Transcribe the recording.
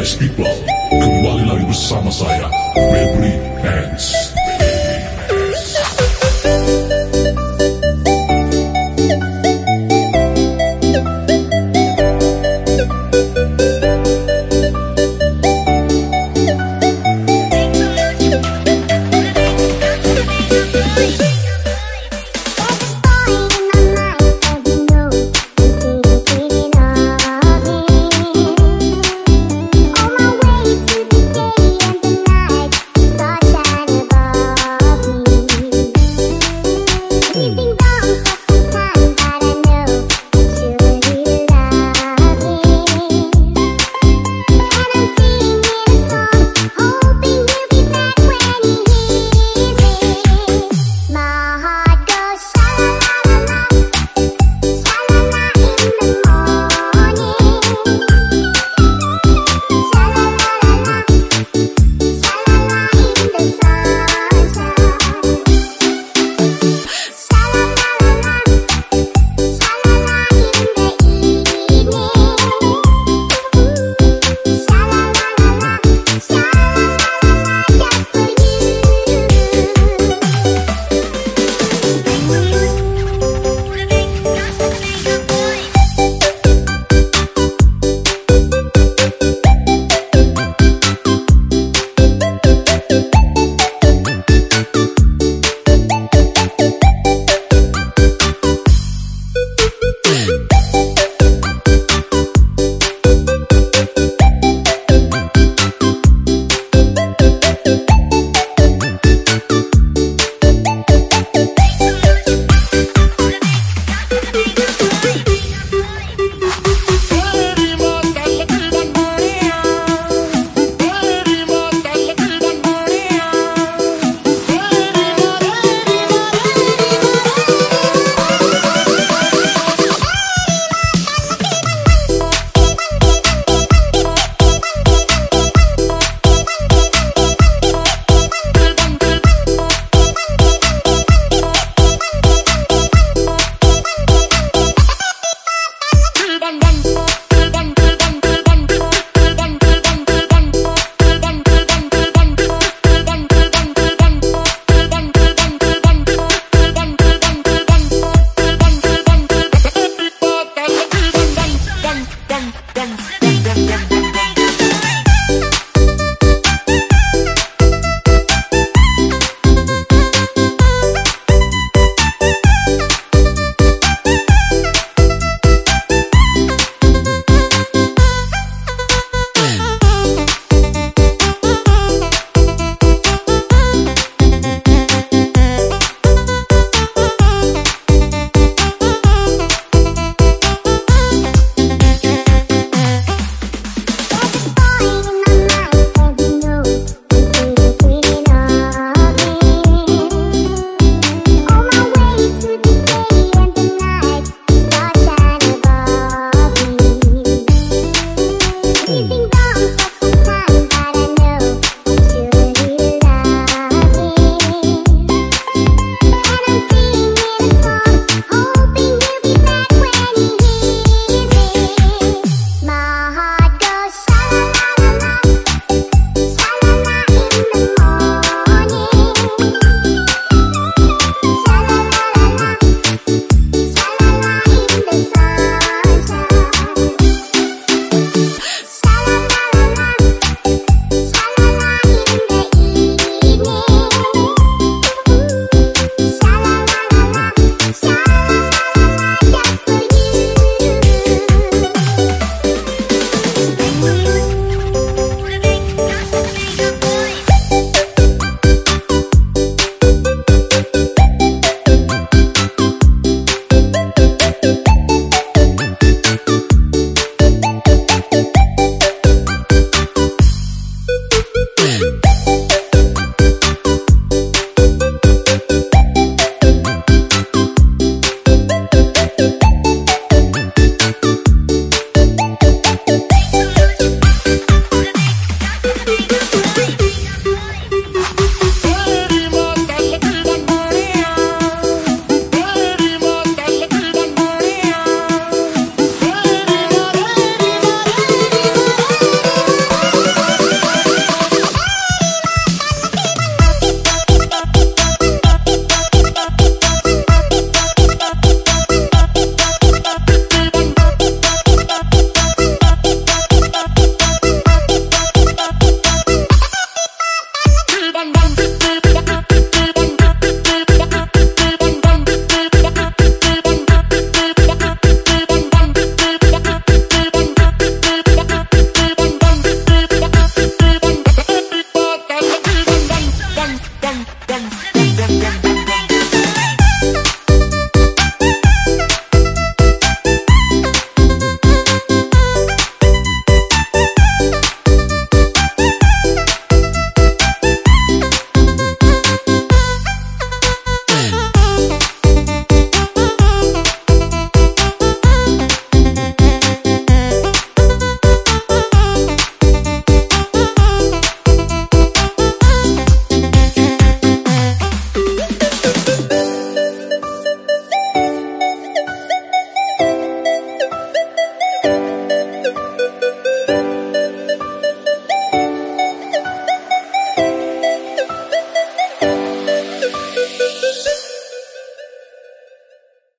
people Kembali lagi bersama saya Febri Dance. Yeah.